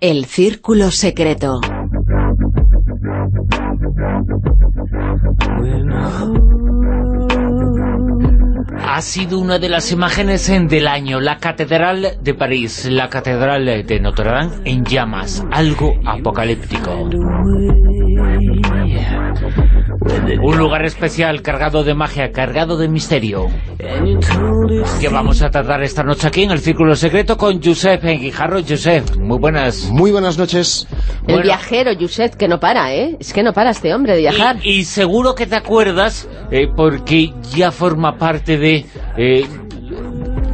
El Círculo Secreto. ha sido una de las imágenes del año, la Catedral de París, la Catedral de Notre Dame en llamas, algo apocalíptico. Un lugar especial, cargado de magia, cargado de misterio. Que vamos a tratar esta noche aquí en el Círculo Secreto con Josep Guijarro. Josep, muy buenas. Muy buenas noches. El viajero, Josep, que no para, ¿eh? Es que no para este hombre de viajar. Y, seguro que te acuerdas, eh, porque ya forma parte de... Eh,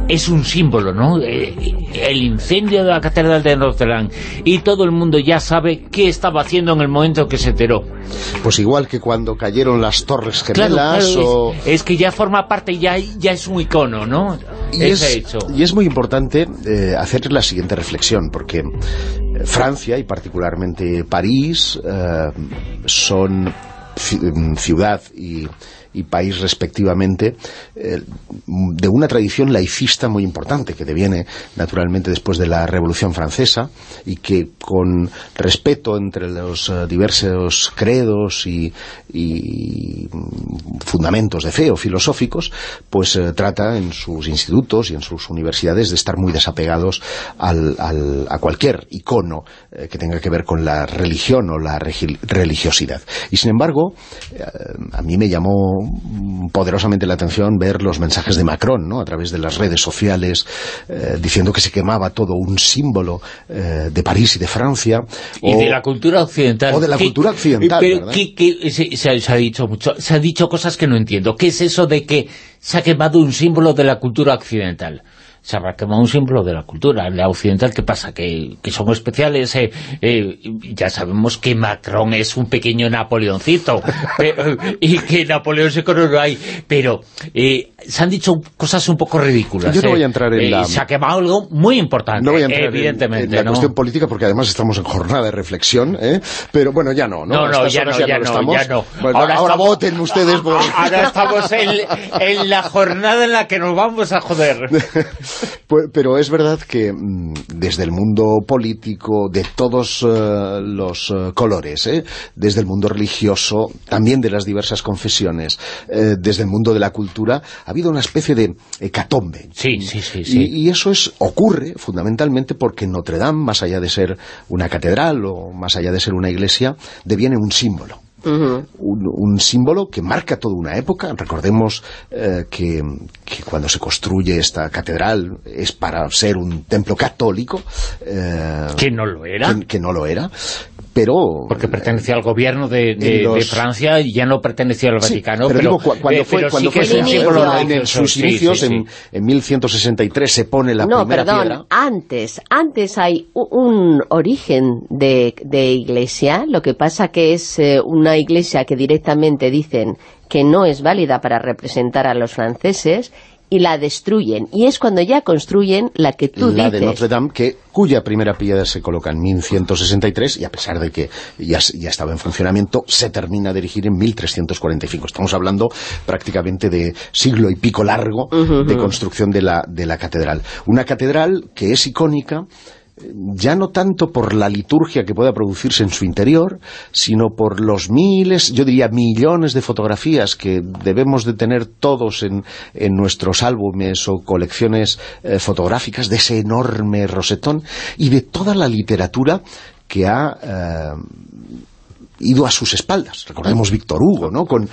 es un símbolo, ¿no? Eh, el incendio de la Catedral de Notre Dame. Y todo el mundo ya sabe qué estaba haciendo en el momento que se enteró. Pues igual que cuando cayeron las Torres Gemelas es, que ya forma parte, ya, ya es un icono, ¿no? Y, es, hecho. y es muy importante eh, hacer la siguiente reflexión, porque Francia, y particularmente París, son ciudad y y país respectivamente, eh, de una tradición laicista muy importante que deviene naturalmente después de la Revolución Francesa y que con respeto entre los eh, diversos credos y, fundamentos de fe o filosóficos, pues eh, trata en sus institutos y en sus universidades de estar muy desapegados a cualquier icono que tenga que ver con la religión o la religiosidad. Y sin embargo, a mí me llamó poderosamente la atención ver los mensajes de Macron, ¿no? a través de las redes sociales, eh, diciendo que se quemaba todo un símbolo eh, de París y de Francia. Y de la cultura occidental. O de la cultura occidental, pero, se, ha dicho mucho, se ha dicho cosas que no entiendo. ¿Qué es eso de que se ha quemado un símbolo de la cultura occidental? Se habrá quemado un símbolo de la cultura. La occidental, ¿qué pasa? Que, que son especiales. Eh, eh, ya sabemos que Macron es un pequeño Napoleoncito y que Napoleón se coronó ahí. Pero eh, se han dicho cosas un poco ridículas. Yo no voy a entrar en la... Se ha quemado algo muy importante, no voy a entrar evidentemente. En, la cuestión política, porque además estamos en jornada de reflexión, pero bueno, ya no, ¿no? No, ya, no, ya, no, ya no. ahora, voten ustedes por... Ahora estamos en, en la jornada en la que nos vamos a joder. Pues, pero es verdad que mm, desde el mundo político, de todos eh, los eh, colores, ¿eh? desde el mundo religioso, también de las diversas confesiones, desde el mundo de la cultura, ha habido una especie de hecatombe. Sí, sí, sí. Y, eso es ocurre fundamentalmente porque Notre Dame, más allá de ser una catedral o más allá de ser una iglesia, deviene un símbolo un, símbolo que marca toda una época. Recordemos eh, que, cuando se construye esta catedral es para ser un templo católico. Eh, que no lo era. que no lo era pero... Porque pertenecía al gobierno de, Francia y ya no pertenecía al Vaticano. pero, cuando fue, cuando fue en, sus inicios, en, 1163 se pone la no, primera perdón, antes, antes hay un origen de, iglesia, lo que pasa que es eh, una iglesia que directamente dicen que no es válida para representar a los franceses y la destruyen. Y es cuando ya construyen la que tú la dices. La de Notre Dame, que, cuya primera piedra se coloca en 1163, y a pesar de que ya, ya estaba en funcionamiento, se termina de erigir en 1345. Estamos hablando prácticamente de siglo y pico largo de construcción de la, de la catedral. Una catedral que es icónica, ya no tanto por la liturgia que pueda producirse en su interior, sino por los miles, yo diría millones de fotografías que debemos de tener todos en, nuestros álbumes o colecciones eh, fotográficas de ese enorme rosetón y de toda la literatura que ha... Eh, ido a sus espaldas. Recordemos Víctor Hugo, ¿no? Con,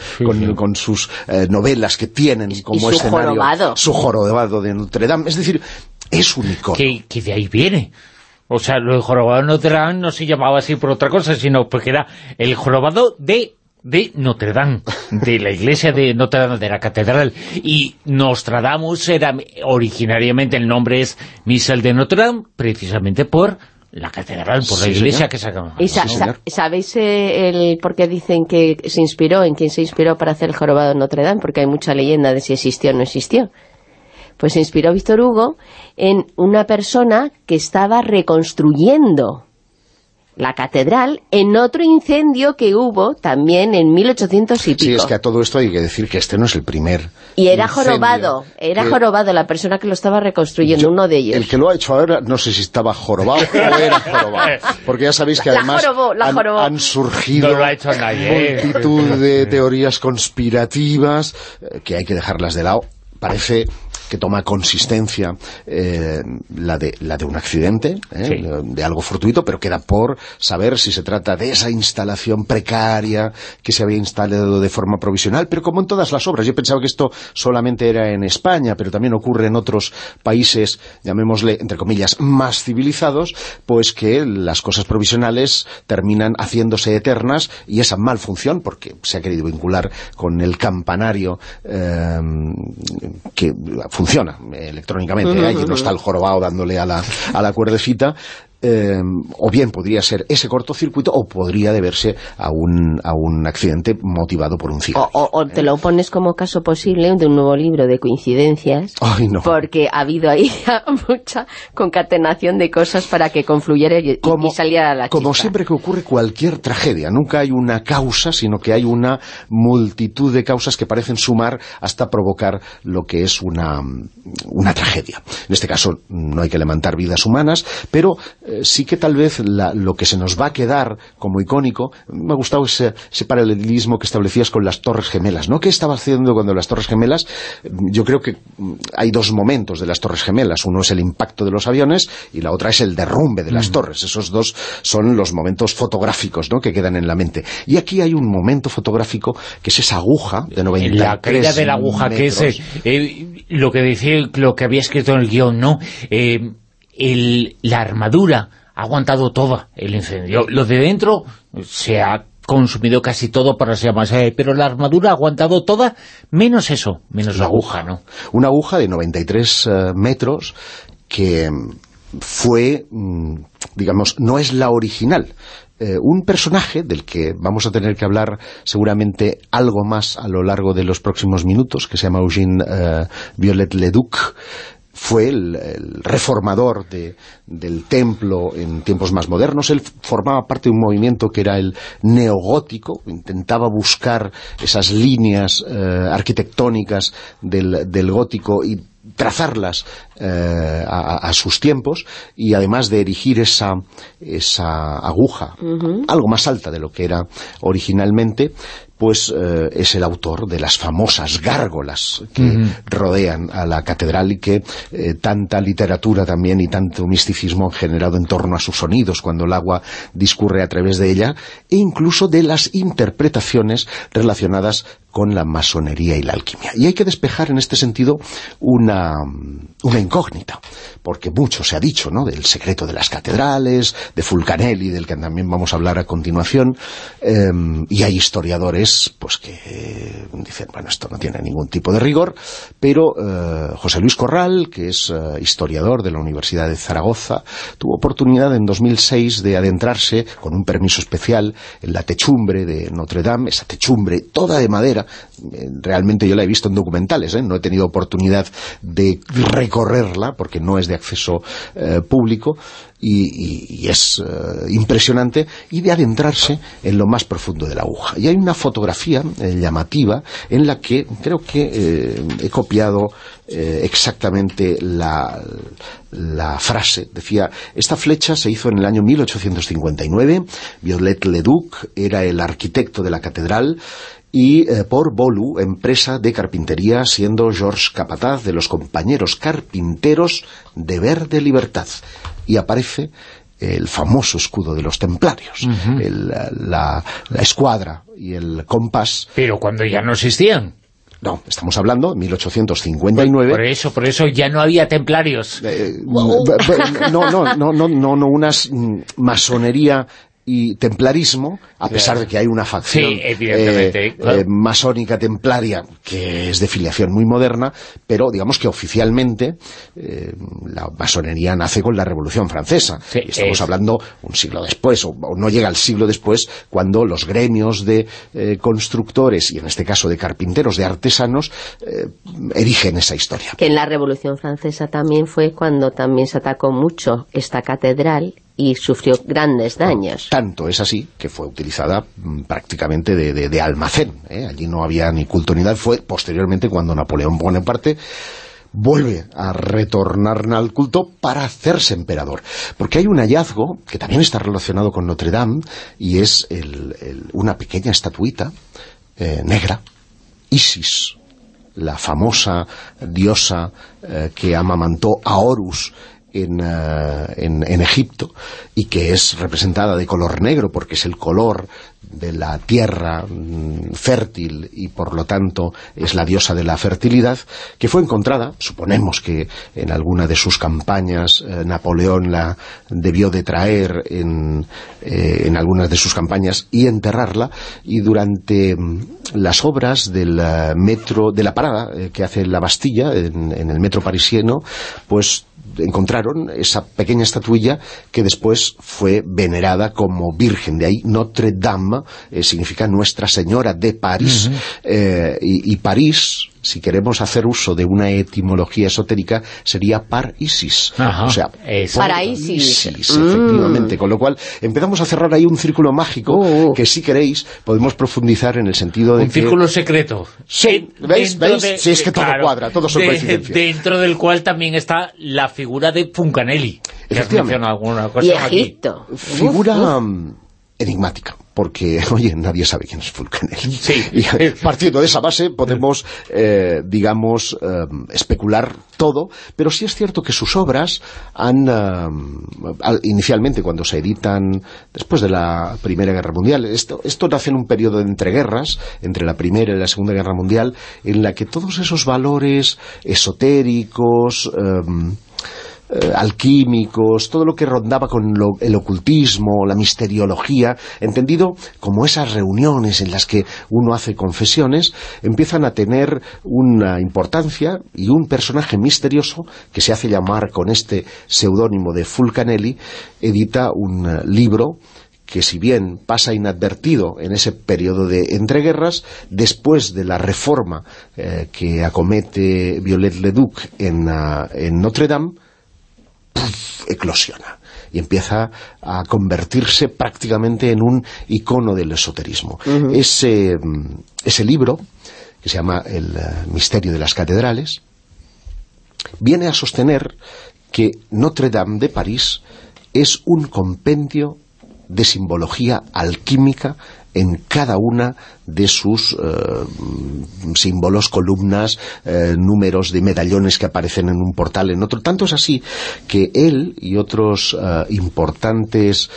sus eh, novelas que tienen como su escenario jorobado. su jorobado de Notre Dame. Es decir, es un icono. que de ahí viene. O sea, lo de jorobado de Notre Dame no se llamaba así por otra cosa, sino porque era el jorobado de de Notre Dame, de la iglesia de Notre Dame, de la catedral. Y Nostradamus era, originariamente el nombre es Misel de Notre Dame, precisamente por la catedral, por la iglesia que se acaba. ¿Y sabéis eh, el por qué dicen que se inspiró, en quién se inspiró para hacer el jorobado de Notre Dame? Porque hay mucha leyenda de si existió o no existió. Pues se inspiró Víctor Hugo en una persona que estaba reconstruyendo la catedral en otro incendio que hubo también en 1800 y pico. Sí, es que a todo esto hay que decir que este no es el primer Y era jorobado, era jorobado la persona que lo estaba reconstruyendo, uno de ellos. El que lo ha hecho ahora, no sé si estaba jorobado o era jorobado. Porque ya sabéis que La además jorobó, la han, jorobó. han surgido No lo ha hecho nadie, ¿eh? multitud de teorías conspirativas eh, que hay que dejarlas de lado. Parece que toma consistencia eh, la, de, la de un accidente, eh, Sí. de, de algo fortuito, pero queda por saber si se trata de esa instalación precaria que se había instalado de forma provisional, pero como en todas las obras, yo pensaba que esto solamente era en España, pero también ocurre en otros países, llamémosle, entre comillas, más civilizados, pues que las cosas provisionales terminan haciéndose eternas y esa malfunción, porque se ha querido vincular con el campanario eh, que funciona eh, electrónicamente, ¿eh? allí no está el jorobado dándole a la, a la cuerdecita, eh, o bien podría ser ese cortocircuito o podría deberse a un, a un accidente motivado por un O, cigarro. o- o te lo pones como caso posible de un nuevo libro de coincidencias, Ay, no. porque ha habido ahí mucha concatenación de cosas para que confluyera y, y saliera la como chispa. siempre que ocurre cualquier tragedia, nunca hay una causa, sino que hay una multitud de causas que parecen sumar hasta provocar lo que es una, una tragedia. En este caso no hay que levantar vidas humanas, pero sí que tal vez la- lo que se nos va a quedar como icónico, me ha gustado ese, ese paralelismo que establecías con las Torres Gemelas, ¿no? ¿Qué estaba haciendo cuando las Torres Gemelas? Yo creo que mm, hay dos momentos de las Torres Gemelas, uno es el impacto de los aviones y la otra es el derrumbe de las torres, esos dos son los momentos fotográficos ¿no? que quedan en la mente. Y aquí hay un momento fotográfico que es esa aguja de 93 la caída de la aguja que es eh, eh, lo que decía lo que había escrito en el guion no Eh, el- la armadura ha aguantado todo el incendio lo de dentro se ha consumido casi todo para ser más eh, pero la armadura ha aguantado toda menos eso menos la aguja no Una aguja de 93 eh, metros que mm, fue, mm, digamos, no es la original. Eh, un personaje del que vamos a tener que hablar seguramente algo más a lo largo de los próximos minutos, que se llama Eugène eh, Violet-le-Duc, fue el, el reformador de- del templo en tiempos más modernos. Él formaba parte de un movimiento que era el neogótico, intentaba buscar esas líneas eh, arquitectónicas del, del gótico y trazarlas eh, a, a sus tiempos y además de erigir esa, esa aguja algo más alta de lo que era originalmente pues eh, es el autor de las famosas gárgolas que rodean a la catedral y que eh, tanta literatura también y tanto misticismo han generado en torno a sus sonidos cuando el agua discurre a través de ella e incluso de las interpretaciones relacionadas con la masonería y la alquimia. Y hay que despejar en este sentido una, una incógnita, porque mucho se ha dicho, ¿no?, del secreto de las catedrales, de Fulcanelli, del que también vamos a hablar a continuación, eh, y hay historiadores pues que eh, dicen, bueno, esto no tiene ningún tipo de rigor, pero eh, José Luis Corral, que es eh, historiador de la Universidad de Zaragoza, tuvo oportunidad en 2006 de adentrarse con un permiso especial en la techumbre de Notre Dame, esa techumbre toda de madera, eh, realmente yo la he visto en documentales, ¿eh? no he tenido oportunidad de recorrerla porque no es de acceso eh, público y, es eh, impresionante y de adentrarse en lo más profundo de la aguja. Y hay una fotografía eh, llamativa en la que creo que he copiado exactamente la, la frase. Decía, esta flecha se hizo en el año 1859, Violet-le-Duc era el arquitecto de la catedral y eh, por Bolu, empresa de carpintería, siendo Georges Capataz de los compañeros carpinteros de Verde Libertad. Y aparece el famoso escudo de los templarios, el, la, la escuadra y el compás. pero cuando ya no existían No, estamos hablando de 1859. por eso por eso ya no había templarios Eh, no, no, no, no, no, no, una masonería y templarismo, a pesar de que hay una facción Sí, evidentemente, eh, claro. eh, masónica templaria que es de filiación muy moderna, pero digamos que oficialmente eh, la masonería nace con la Revolución Francesa. Sí, Y estamos es- hablando un siglo después, o, o no llega al siglo después, cuando los gremios de eh, constructores, y en este caso de carpinteros, de artesanos, eh, erigen esa historia. Que en la Revolución Francesa también fue cuando también se atacó mucho esta catedral y sufrió grandes daños. Tanto es así que fue utilizada mm, prácticamente de, almacén. ¿eh? Allí no había ni culto ni nada. Fue posteriormente cuando Napoleón Bonaparte vuelve a retornar al culto para hacerse emperador. Porque hay un hallazgo que también está relacionado con Notre Dame y es una pequeña estatuita eh, negra, Isis, la famosa diosa eh, que amamantó a Horus en, eh, en, en, Egipto y que es representada de color negro porque es el color de la tierra mm, fértil y por lo tanto es la diosa de la fertilidad, que fue encontrada, suponemos que en alguna de sus campañas eh, Napoleón la debió de traer en, eh, en, algunas de sus campañas y enterrarla, y durante mm, las obras del metro, de la parada que hace la Bastilla en, en el metro parisieno, pues encontraron esa pequeña estatuilla que después fue venerada como virgen. De ahí Notre Dame eh, significa Nuestra Señora de París. Eh, y, París, si queremos hacer uso de una etimología esotérica, sería par Isis. o sea, para Isis. efectivamente. Con lo cual, empezamos a cerrar ahí un círculo mágico uh, uh. que, si queréis, podemos profundizar en el sentido de Un círculo secreto. Sí, ¿veis? ¿veis? sí, es que todo cuadra, todo son Dentro del cual también está la figura de Funcanelli. Efectivamente. Alguna cosa y Egipto. Figura mm, enigmática porque, oye, nadie sabe quién es Fulcanelli. Y partiendo de esa base podemos, eh, digamos, eh, especular todo, pero sí es cierto que sus obras han, eh, inicialmente cuando se editan después de la Primera Guerra Mundial, esto, esto nace en un periodo de entreguerras, entre la Primera y la Segunda Guerra Mundial, en la que todos esos valores esotéricos... Eh, alquímicos, todo lo que rondaba con el ocultismo, la misteriología, entendido como esas reuniones en las que uno hace confesiones, empiezan a tener una importancia y un personaje misterioso que se hace llamar con este seudónimo de Fulcanelli, edita un libro que si bien pasa inadvertido en ese periodo de entreguerras, después de la reforma eh, que acomete Violet Leduc en, ah, en Notre Dame, eclosiona y empieza a convertirse prácticamente en un icono del esoterismo. ese, mm, ese libro, que se llama El eh, misterio de las catedrales, viene a sostener que Notre Dame de París es un compendio de simbología alquímica en cada una de sus eh, símbolos, columnas, eh, números de medallones que aparecen en un portal, en otro. Tanto es así que él y otros eh, importantes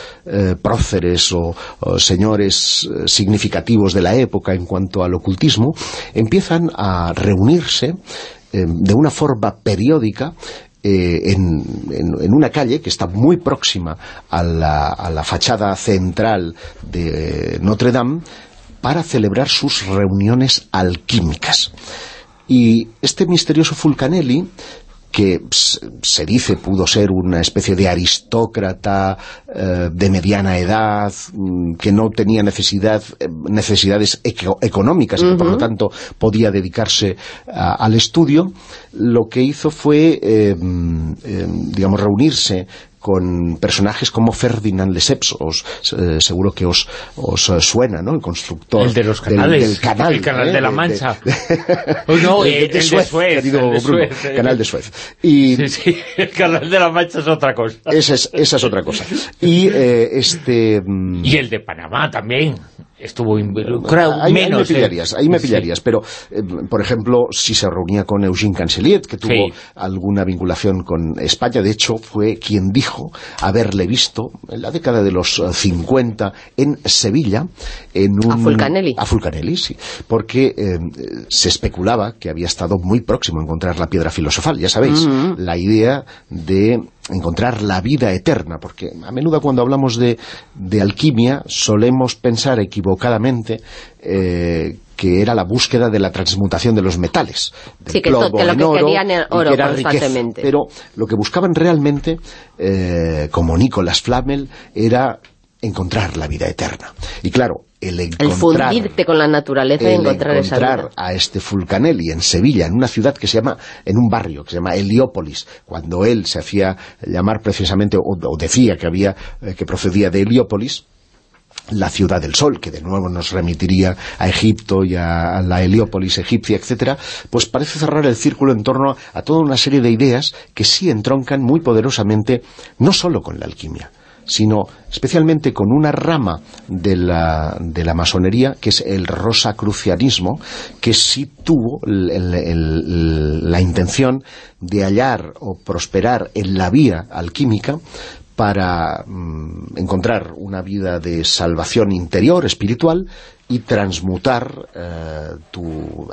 próceres o, señores significativos de la época en cuanto al ocultismo empiezan a reunirse de una forma periódica eh, en, una calle que está muy próxima a la, fachada central de Notre Dame para celebrar sus reuniones alquímicas. Y este misterioso Fulcanelli que se dice pudo ser una especie de aristócrata eh, de mediana edad, mm, que no tenía necesidad, eh, necesidades económicas y que por lo tanto podía dedicarse al estudio, lo que hizo fue, eh, mm, digamos, reunirse con personajes como Ferdinand Lesseps, os, eh, seguro que os, os suena, ¿no? El constructor el de los canales, del, canal, el canal de la ¿eh? Mancha. no, el, de, Suez, querido Bruno, canal de Suez. Y, sí, sí, el canal de la Mancha es otra cosa. Esa es, esa es otra cosa. Y eh, este... Mm, y el de Panamá también estuvo involucrado ahí, menos. Ahí me pillarías, ahí me pillarías pero, por ejemplo, si se reunía con Eugene Canceliet, que tuvo alguna vinculación con España, de hecho, fue quien dijo haberle visto en la década de los 50 eh, en Sevilla en un, a Fulcanelli a Fulcanelli, sí, porque eh, se especulaba que había estado muy próximo a encontrar la piedra filosofal, ya sabéis, mm-hmm. la idea de encontrar la vida eterna, porque a menudo cuando hablamos de, de alquimia solemos pensar equivocadamente eh, que era la búsqueda de la transmutación de los metales. sí, que, lo que querían era oro constantemente. Pero lo que buscaban realmente, eh, como Nicolás Flamel, era encontrar la vida eterna. Y claro, el encontrar... El fundirte con la naturaleza y encontrar, esa vida. a este Fulcanelli en Sevilla, en una ciudad que se llama, en un barrio que se llama Heliópolis, cuando él se hacía llamar precisamente, o, decía que había, eh, que procedía de Heliópolis, la ciudad del sol, que de nuevo nos remitiría a Egipto y a la Heliópolis egipcia, etcétera, pues parece cerrar el círculo en torno a toda una serie de ideas que sí entroncan muy poderosamente, no solo con la alquimia, sino especialmente con una rama de la, de la masonería, que es el rosacrucianismo, que sí tuvo la intención de hallar o prosperar en la vía alquímica para mm, encontrar una vida de salvación interior, espiritual, y transmutar eh,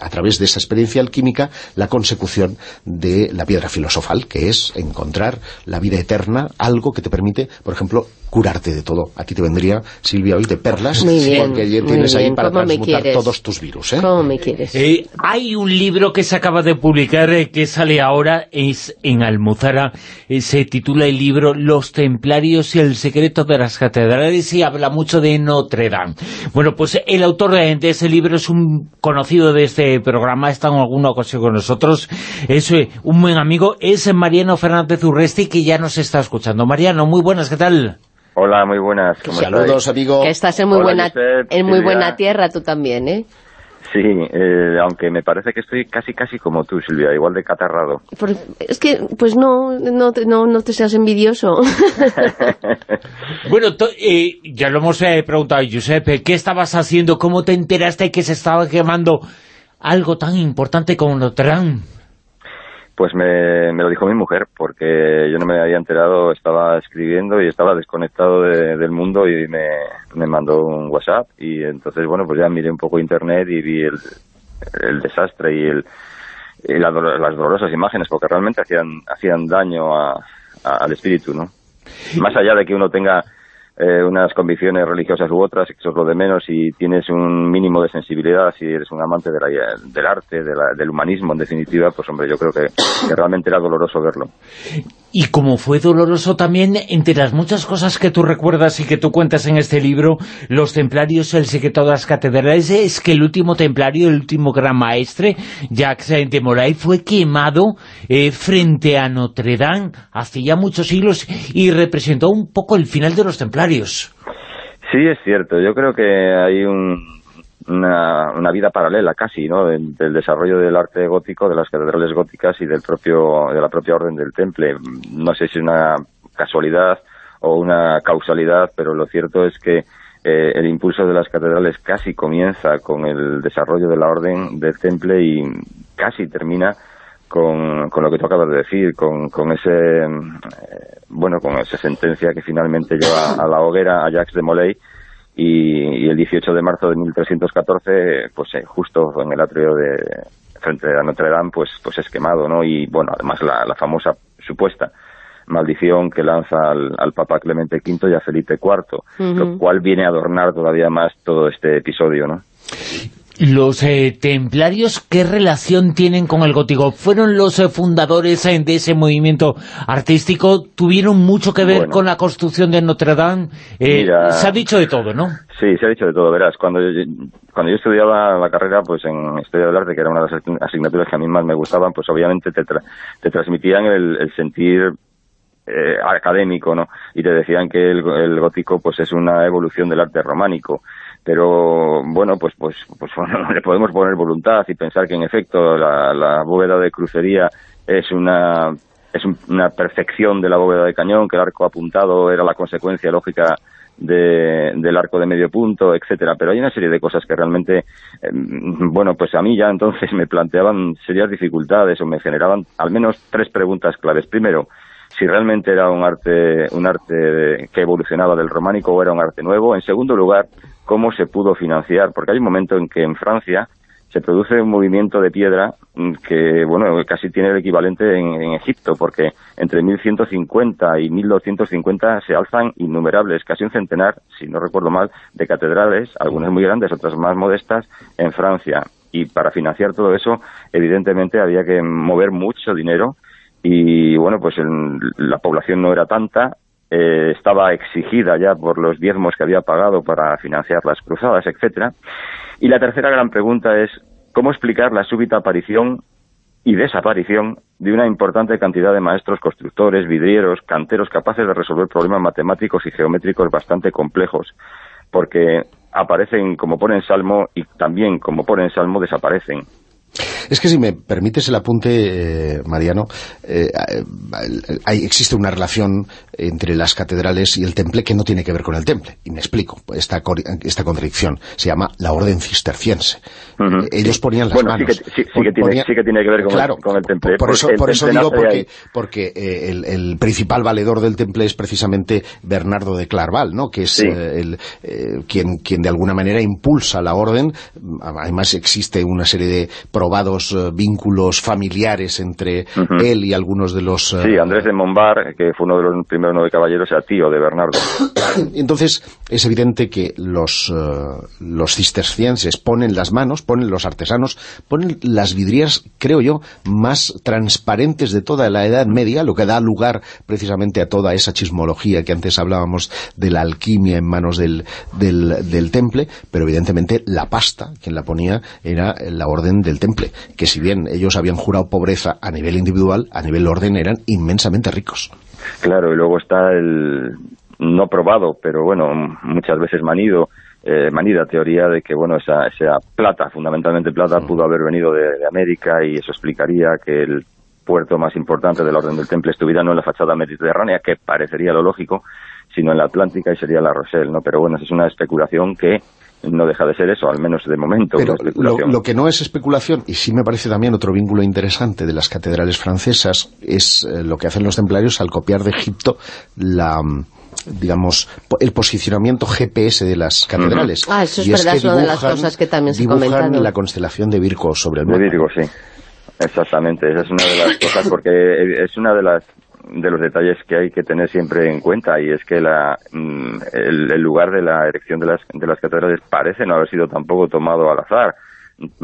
a través de esa experiencia alquímica la consecución de la piedra filosofal, que es encontrar la vida eterna, algo que te permite, por ejemplo, curarte de todo. A ti te vendría, Silvia, hoy de perlas, porque tienes ahí para transmutar todos tus virus. ¿eh? ¿Cómo me quieres? Eh, hay un libro que se acaba de publicar, eh, que sale ahora, es en Almuzara, eh, se titula el libro Los Templarios y el secreto de las catedrales, y habla mucho de Notre Dame. Bueno, pues el autor de, ese libro es un conocido de este programa, está en alguna ocasión con nosotros, es un buen amigo, es Mariano Fernández Urresti, que ya nos está escuchando. Mariano, muy buenas, ¿qué tal? Hola, muy buenas. Saludos, amigo. Que estás en muy, buena, en muy buena tierra tú también, ¿eh? Sí, eh, aunque me parece que estoy casi casi como tú, Silvia, igual de catarrado. es que, pues no, no, no, no te seas envidioso. bueno, eh, ya lo hemos eh, preguntado, Giuseppe, ¿qué estabas haciendo? ¿Cómo te enteraste que se estaba quemando algo tan importante como Notre Dame? Pues me, lo dijo mi mujer, porque yo no me había enterado, estaba escribiendo y estaba desconectado del mundo y me, me, mandó un WhatsApp y entonces, bueno, pues ya miré un poco internet y vi el, el desastre y, el, las dolorosas imágenes, porque realmente hacían, hacían daño al espíritu, ¿no? Más allá de que uno tenga eh, unas convicciones religiosas u otras, eso es lo de menos, si tienes un mínimo de sensibilidad, si eres un amante del arte, del humanismo, en definitiva, pues hombre, yo creo que, realmente era doloroso verlo. Y como fue doloroso también, entre las muchas cosas que tú recuerdas y que tú cuentas en este libro, Los Templarios, el secreto de las catedrales, es que el último templario, el último gran maestre, Jacques de Molay, fue quemado eh, frente a Notre Dame hace ya muchos siglos y representó un poco el final de los templarios Sí, es cierto. Yo creo que hay una, vida paralela casi, ¿no?, del, desarrollo del arte gótico, de las catedrales góticas y del propio de la propia orden del temple. No sé si es una casualidad o una causalidad, pero lo cierto es que eh, el impulso de las catedrales casi comienza con el desarrollo de la orden del temple y casi termina con, con, lo que tú acabas de decir, con, con ese eh, bueno, con esa sentencia que finalmente lleva a la hoguera a Jacques de Molay y, el 18 de marzo de 1314, pues eh, justo en el atrio de frente a Notre Dame, pues pues es quemado, ¿no? Y bueno, además la, famosa supuesta maldición que lanza al, Papa Clemente V y a Felipe IV, lo cual viene a adornar todavía más todo este episodio, ¿no? Los eh, templarios, ¿qué relación tienen con el gótico? ¿Fueron los eh, fundadores eh, de ese movimiento artístico? ¿Tuvieron mucho que ver con la construcción de Notre Dame? se ha dicho de todo, ¿no? Sí, se ha dicho de todo. Verás, cuando yo, cuando yo estudiaba la carrera pues en Historia del Arte, que era una de las asignaturas que a mí más me gustaban, pues obviamente te, te transmitían el, sentir académico, ¿no? Y te decían que el, el, gótico pues es una evolución del arte románico pero bueno, pues pues pues le podemos poner voluntad y pensar que en efecto la, bóveda de crucería es una es una perfección de la bóveda de cañón, que el arco apuntado era la consecuencia lógica del arco de medio punto, etcétera, pero hay una serie de cosas que realmente, em, bueno, pues a mí ya entonces me planteaban serias dificultades o me generaban al menos tres preguntas claves. Primero, si realmente era un arte, un arte que evolucionaba del románico o era un arte nuevo. En segundo lugar, cómo se pudo financiar, porque hay un momento en que en Francia se produce un movimiento de piedra que, bueno, casi tiene el equivalente en, Egipto, porque entre 1150 y 1250 se alzan innumerables, casi un centenar, si no recuerdo mal, de catedrales, algunas muy grandes, otras más modestas, en Francia. Y para financiar todo eso, evidentemente había que mover mucho dinero y, bueno, pues la población no era tanta, eh, estaba exigida ya por los diezmos que había pagado para financiar las cruzadas, etcétera. Y la tercera gran pregunta es cómo explicar la súbita aparición y desaparición de una importante cantidad de maestros constructores, vidrieros, canteros capaces de resolver problemas matemáticos y geométricos bastante complejos, porque aparecen como pone en Salmo y también como pone en Salmo desaparecen. Es que si me permites el apunte, eh, Mariano, eh, hay, existe una relación entre las catedrales y el temple que no tiene que ver con el temple. Y me explico, esta, esta contradicción se llama la orden cisterciense. Ellos ponían las manos. Sí que, sí, que tiene, sí que tiene que ver con, el, temple. Por, eso, por eso digo, porque, porque eh, el, principal valedor del temple es precisamente Bernardo de Clarval, ¿no? que es el, quien, quien de alguna manera impulsa la orden. Además existe una serie de probados eh, vínculos familiares entre él y algunos de los... Sí, eh, Andrés de Monbar, que fue uno de los primeros nueve caballeros, era tío de Bernardo. Entonces, es evidente que los, uh, los cistercienses ponen las manos, ponen los artesanos, ponen las vidrieras, creo yo, más transparentes de toda la Edad Media, lo que da lugar precisamente a toda esa chismología que antes hablábamos de la alquimia en manos del, del, del temple, pero evidentemente la pasta, quien la ponía, era la orden del temple que si bien ellos habían jurado pobreza a nivel individual, a nivel orden eran inmensamente ricos. Claro, y luego está el no probado, pero bueno, muchas veces manido, eh, manida teoría de que bueno esa, esa plata, fundamentalmente plata, pudo haber venido de, América y eso explicaría que el puerto más importante de la Orden del Temple estuviera no en la fachada mediterránea, que parecería lo lógico, sino en la Atlántica y sería la Rochelle, ¿no? Pero bueno, es una especulación que no deja de ser eso, al menos de momento. Pero lo, que no es especulación, y sí me parece también otro vínculo interesante de las catedrales francesas, es eh, lo que hacen los templarios al copiar de Egipto la digamos, el posicionamiento GPS de las catedrales. Ah, eso es verdad, es, una de las cosas que también se dibujan la constelación de Virgo sobre el De Virgo, sí. Exactamente, esa es una de las cosas, porque es una de las de los detalles que hay que tener siempre en cuenta y es que la, mm, el, lugar de la erección de las, de las catedrales parece no haber sido tampoco tomado al azar,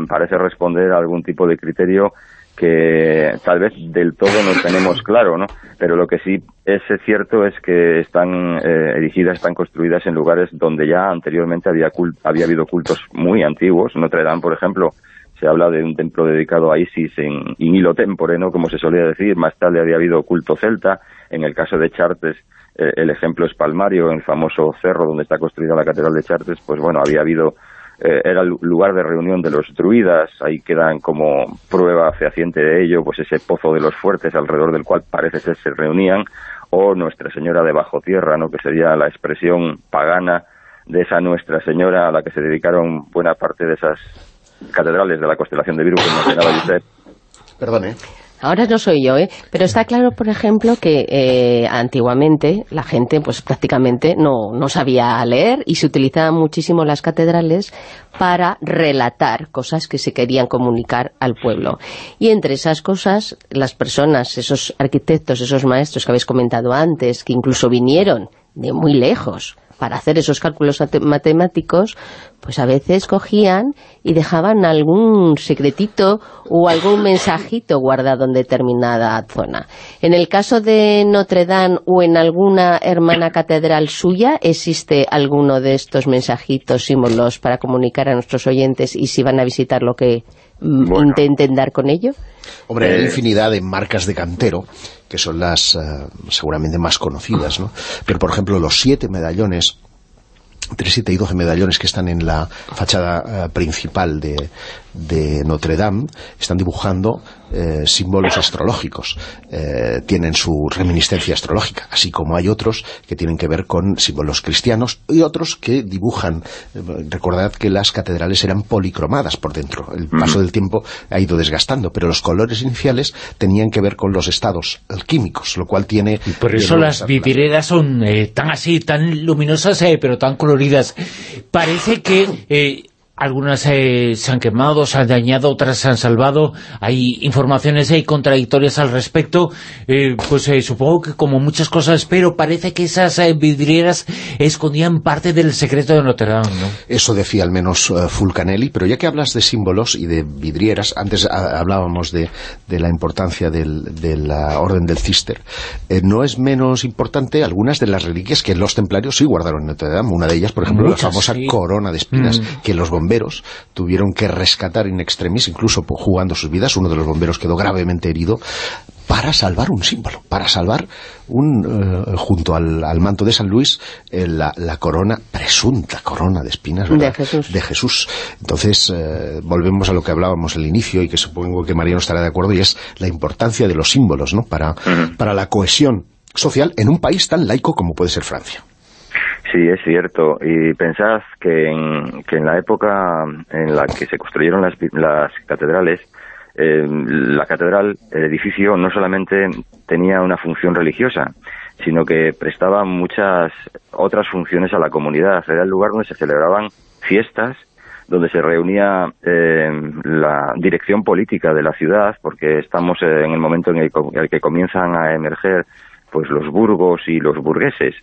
parece responder a algún tipo de criterio que tal vez del todo no tenemos claro, ¿no? Pero lo que sí es cierto es que están eh, erigidas, están construidas en lugares donde ya anteriormente había, había habido cultos muy antiguos. Notre Dame, por ejemplo, se habla de un templo dedicado a Isis en Inilo Tempore, ¿no? como se solía decir, más tarde había habido culto celta, en el caso de Chartres eh, el ejemplo es Palmario, en el famoso cerro donde está construida la catedral de Chartres, pues bueno, había habido, eh, era el lugar de reunión de los druidas, ahí quedan como prueba fehaciente de ello, pues ese pozo de los fuertes alrededor del cual parece ser se reunían, o Nuestra Señora de Bajo Tierra, ¿no? que sería la expresión pagana de esa Nuestra Señora a la que se dedicaron buena parte de esas catedrales de la constelación de Virgo que mencionaba Josep. Perdone. Ahora no soy yo, ¿eh? Pero está claro, por ejemplo, que eh, antiguamente la gente pues prácticamente no, no sabía leer y se utilizaban muchísimo las catedrales para relatar cosas que se querían comunicar al pueblo. Y entre esas cosas, las personas, esos arquitectos, esos maestros que habéis comentado antes, que incluso vinieron de muy lejos para hacer esos cálculos matemáticos, pues a veces cogían y dejaban algún secretito o algún mensajito guardado en determinada zona. En el caso de Notre Dame o en alguna hermana catedral suya, ¿existe alguno de estos mensajitos, símbolos para comunicar a nuestros oyentes y si van a visitar lo que mm, intenten dar con ello? Hombre, hay infinidad de marcas de cantero que son las eh, seguramente más conocidas, ¿no? Pero, por ejemplo, los siete medallones entre 7 y 12 medallones que están en la fachada eh, principal de, de Notre Dame están dibujando eh, símbolos astrológicos, eh, tienen su reminiscencia astrológica, así como hay otros que tienen que ver con símbolos cristianos y otros que dibujan, eh, recordad que las catedrales eran policromadas por dentro, el paso del tiempo ha ido desgastando, pero los colores iniciales tenían que ver con los estados alquímicos, lo cual tiene... por eso las vidrieras son tan así, tan luminosas, pero tan coloridas. Parece que algunas eh, se han quemado, se han dañado, otras se han salvado, hay informaciones hay contradictorias al respecto, eh, pues eh, supongo que como muchas cosas, pero parece que esas vidrieras escondían parte del secreto de Notre Dame, ¿no? Eso decía al menos Fulcanelli, pero ya que hablas de símbolos y de vidrieras, antes hablábamos de, la importancia de la Orden del Cister, no es menos importante algunas de las reliquias que los templarios sí guardaron en Notre Dame, una de ellas, por ejemplo, la famosa corona de espinas, mm. que los bomberos tuvieron que rescatar in extremis, incluso jugando sus vidas, uno de los bomberos quedó gravemente herido, para salvar un símbolo, para salvar un eh, junto al, manto de San Luis eh, la, corona, presunta corona de espinas De Jesús. De Jesús. Entonces, eh, volvemos a lo que hablábamos al inicio y que supongo que María no estará de acuerdo, y es la importancia de los símbolos ¿no? para, para la cohesión social en un país tan laico como puede ser Francia. Sí, es cierto. Y pensad que en, que en la época en la que se construyeron las, las catedrales, eh, la catedral, el edificio, no solamente tenía una función religiosa, sino que prestaba muchas otras funciones a la comunidad. Era el lugar donde se celebraban fiestas, donde se reunía eh, la dirección política de la ciudad, porque estamos en el momento en el que comienzan a emerger pues los burgos y los burgueses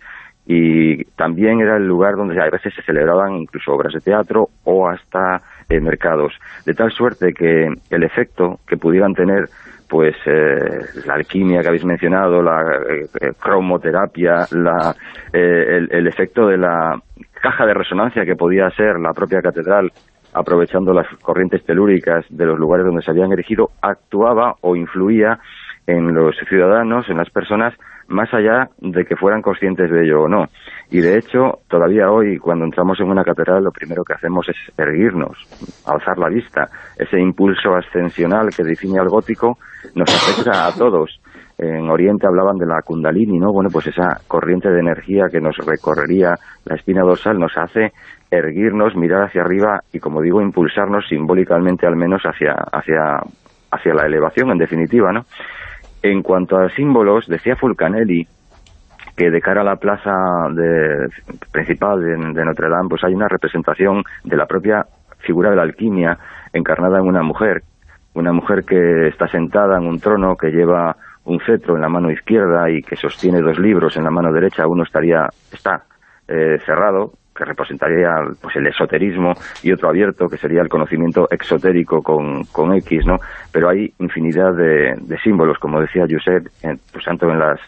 y también era el lugar donde a veces se celebraban incluso obras de teatro o hasta eh, mercados, de tal suerte que el efecto que pudieran tener pues eh, la alquimia que habéis mencionado, la eh, cromoterapia, la, el, efecto de la caja de resonancia que podía ser la propia catedral aprovechando las corrientes telúricas de los lugares donde se habían erigido, actuaba o influía en los ciudadanos, en las personas, más allá de que fueran conscientes de ello o no. Y de hecho, todavía hoy, cuando entramos en una catedral, lo primero que hacemos es erguirnos, alzar la vista. Ese impulso ascensional que define al gótico nos afecta a todos. En Oriente hablaban de la kundalini, ¿no? Bueno, pues esa corriente de energía que nos recorrería la espina dorsal nos hace erguirnos, mirar hacia arriba y, como digo, impulsarnos simbólicamente al menos hacia, hacia, hacia la elevación, en definitiva, ¿no? En cuanto a símbolos, decía Fulcanelli que de cara a la plaza principal de, Notre Dame, pues hay una representación de la propia figura de la alquimia encarnada en una mujer, una mujer que está sentada en un trono, que lleva un cetro en la mano izquierda y que sostiene dos libros en la mano derecha, uno estaría está eh, cerrado, que representaría pues el esoterismo, y otro abierto, que sería el conocimiento exotérico con, con X, ¿no? Pero hay infinidad de, de símbolos, como decía Josep, pues tanto en las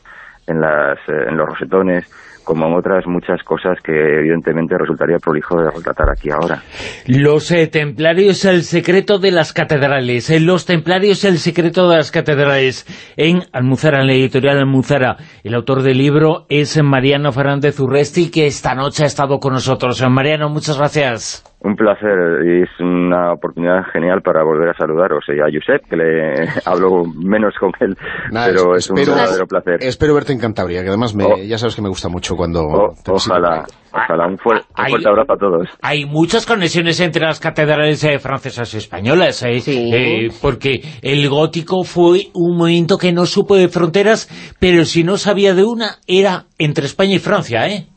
en las eh, en los rosetones como otras muchas cosas que evidentemente resultaría prolijo de retratar aquí ahora. Los eh, templarios, el secreto de las catedrales. Eh, los templarios, el secreto de las catedrales. En Almuzara, en la editorial Almuzara. El autor del libro es Mariano Fernández Urresti, que esta noche ha estado con nosotros. Mariano, muchas gracias. Un placer y es una oportunidad genial para volver a saludaros y a Josep, que le hablo menos con él, pero es un verdadero placer. Espero verte en Cantabria, que además me, oh. ya sabes que me gusta mucho cuando... Oh, ojalá, ojalá, un, fuerte abrazo a todos. Hay muchas conexiones entre las catedrales eh, francesas y españolas, eh, eh, porque el gótico fue un movimiento que no supo de fronteras, pero si no sabía de una, era entre España y Francia, ¿eh?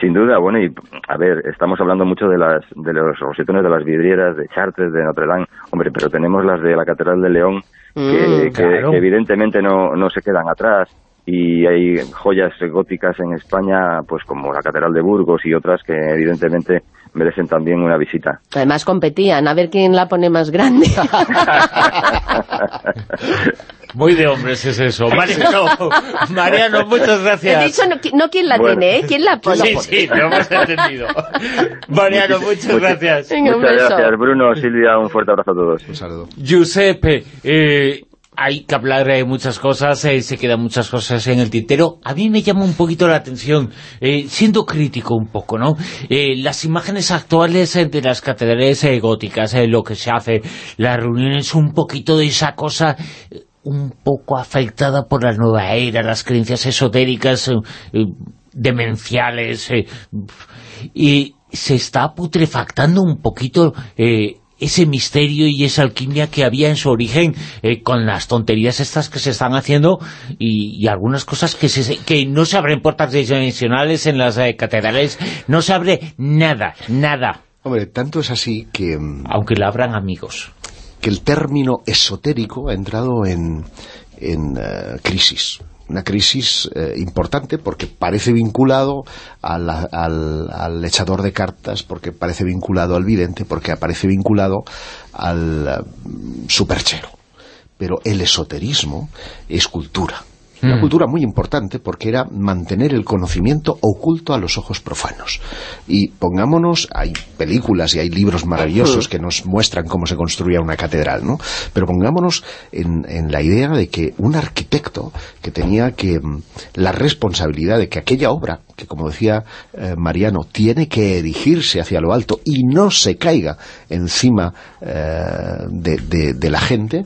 Sin duda, bueno, y a ver, estamos hablando mucho de las de los rosetones de las vidrieras, de Chartres, de Notre Dame, hombre, pero tenemos las de la Catedral de León, que, mm, evidentemente no, no se quedan atrás, y hay joyas góticas en España, pues como la Catedral de Burgos y otras que evidentemente merecen también una visita. Además competían, a ver quién la pone más grande. Muy de hombres es eso. Mariano, Mariano muchas gracias. He dicho no, quién la tiene, ¿eh? ¿Quién la pone? Sí, sí, lo hemos entendido. Mariano, muchas gracias. muchas gracias, Bruno, Silvia, un fuerte abrazo a todos. Un saludo. Giuseppe, eh, hay que hablar de muchas cosas, eh, se quedan muchas cosas en el tintero. A mí me llama un poquito la atención, eh, siendo crítico un poco, ¿no? Eh, las imágenes actuales de las catedrales góticas, lo que se hace, las reuniones, un poquito de esa cosa un poco afectada por la nueva era, las creencias esotéricas, demenciales, y se está putrefactando un poquito ese misterio y esa alquimia que había en su origen eh, con las tonterías estas que se están haciendo y, algunas cosas que, que no se abren puertas dimensionales en las eh, catedrales, no se abre nada, nada. Hombre, tanto es así que... mm, Aunque le abran amigos. Que el término esotérico ha entrado en, en eh, crisis. Una crisis eh, importante porque parece vinculado al, al- echador de cartas, porque parece vinculado al vidente, porque aparece vinculado al eh, superchero. Pero el esoterismo es cultura. Una Mm. cultura muy importante porque era mantener el conocimiento oculto a los ojos profanos. Y pongámonos, hay películas y hay libros maravillosos que nos muestran cómo se construía una catedral, ¿no? Pero pongámonos en, en la idea de que un arquitecto que tenía que mm, la responsabilidad de que aquella obra, que como decía eh, Mariano, tiene que erigirse hacia lo alto y no se caiga encima eh, de, de- de la gente,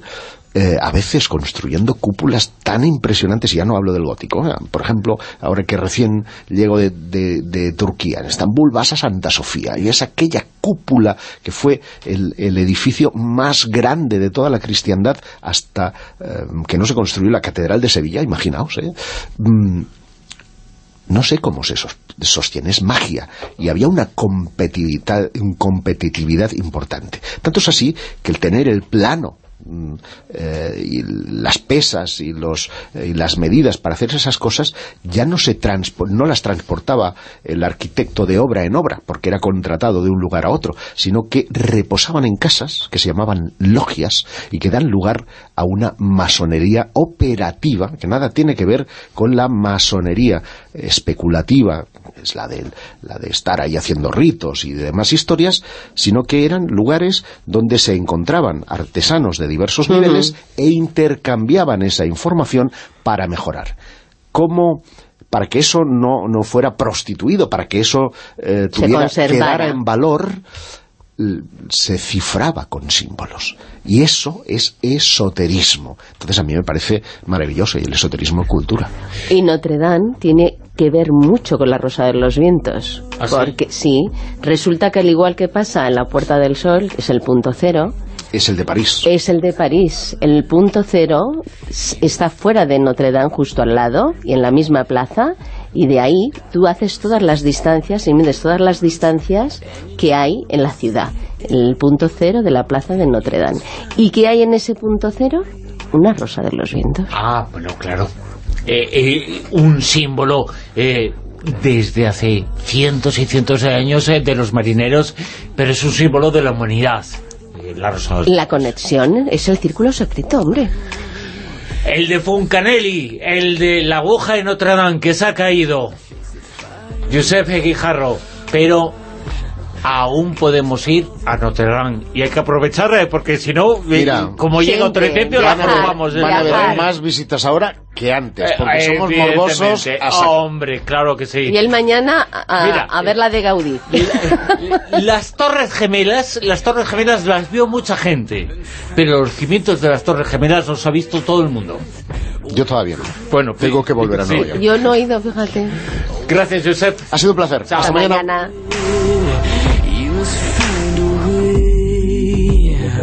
eh, a veces construyendo cúpulas tan impresionantes, y ya no hablo del gótico, ¿eh? por ejemplo, ahora que recién llego de, de- Turquía, en Estambul vas a Santa Sofía, y es aquella cúpula que fue el, el edificio más grande de toda la cristiandad hasta eh, que no se construyó la Catedral de Sevilla, imaginaos, ¿eh? Mm, no sé cómo se sos- sostiene, es magia. Y había una competitividad, importante. Tanto es así que el tener el plano eh, y las pesas y, los, eh, y las medidas para hacer esas cosas ya no se no las transportaba el arquitecto de obra en obra porque era contratado de un lugar a otro sino que reposaban en casas que se llamaban logias y que dan lugar a una masonería operativa que nada tiene que ver con la masonería especulativa es la de, la de estar ahí haciendo ritos y demás historias, sino que eran lugares donde se encontraban artesanos de diversos niveles e intercambiaban esa información para mejorar. ¿Cómo...? para que eso no, no fuera prostituido, para que eso eh, tuviera, quedara en valor, se cifraba con símbolos. Y eso es esoterismo. Entonces a mí me parece maravilloso, y el esoterismo es cultura. Y Notre Dame tiene que ver mucho con la Rosa de los Vientos. ¿Ah, sí? porque sí, resulta que al igual que pasa en la Puerta del Sol, que es el punto cero, Es el de París. es el de París. El punto cero está fuera de Notre Dame, justo al lado, y en la misma plaza, y de ahí tú haces todas las distancias y mides todas las distancias que hay en la ciudad. El punto cero de la plaza de Notre Dame. ¿Y qué hay en ese punto cero? Una rosa de los vientos. Ah, bueno, claro. Eh, eh, un símbolo eh, desde hace cientos y cientos de años eh, de los marineros, pero es un símbolo de la humanidad. La rosa. La conexión es el círculo secreto, hombre. El de Funcanelli, el de la aguja de Notre Dame que se ha caído. Giuseppe Guijarro, pero aún podemos ir a Notre Dame y hay que aprovechar eh, porque si no, eh, Mira, como llega otro incendio, la viajar, robamos. Van a haber más visitas ahora que antes, Eh, porque somos morbosos a. Hombre, claro que sí. Y él mañana a, Mira, a ver la de Gaudí. Las Torres Gemelas, las Torres Gemelas las vio mucha gente, pero los cimientos de las Torres Gemelas los ha visto todo el mundo. Yo todavía no. Bueno, Tengo que volver a sí. Nueva York. Yo no he ido, fíjate. Gracias, Josep. Ha sido un placer. Chao. Hasta Hasta mañana. mañana. those feet.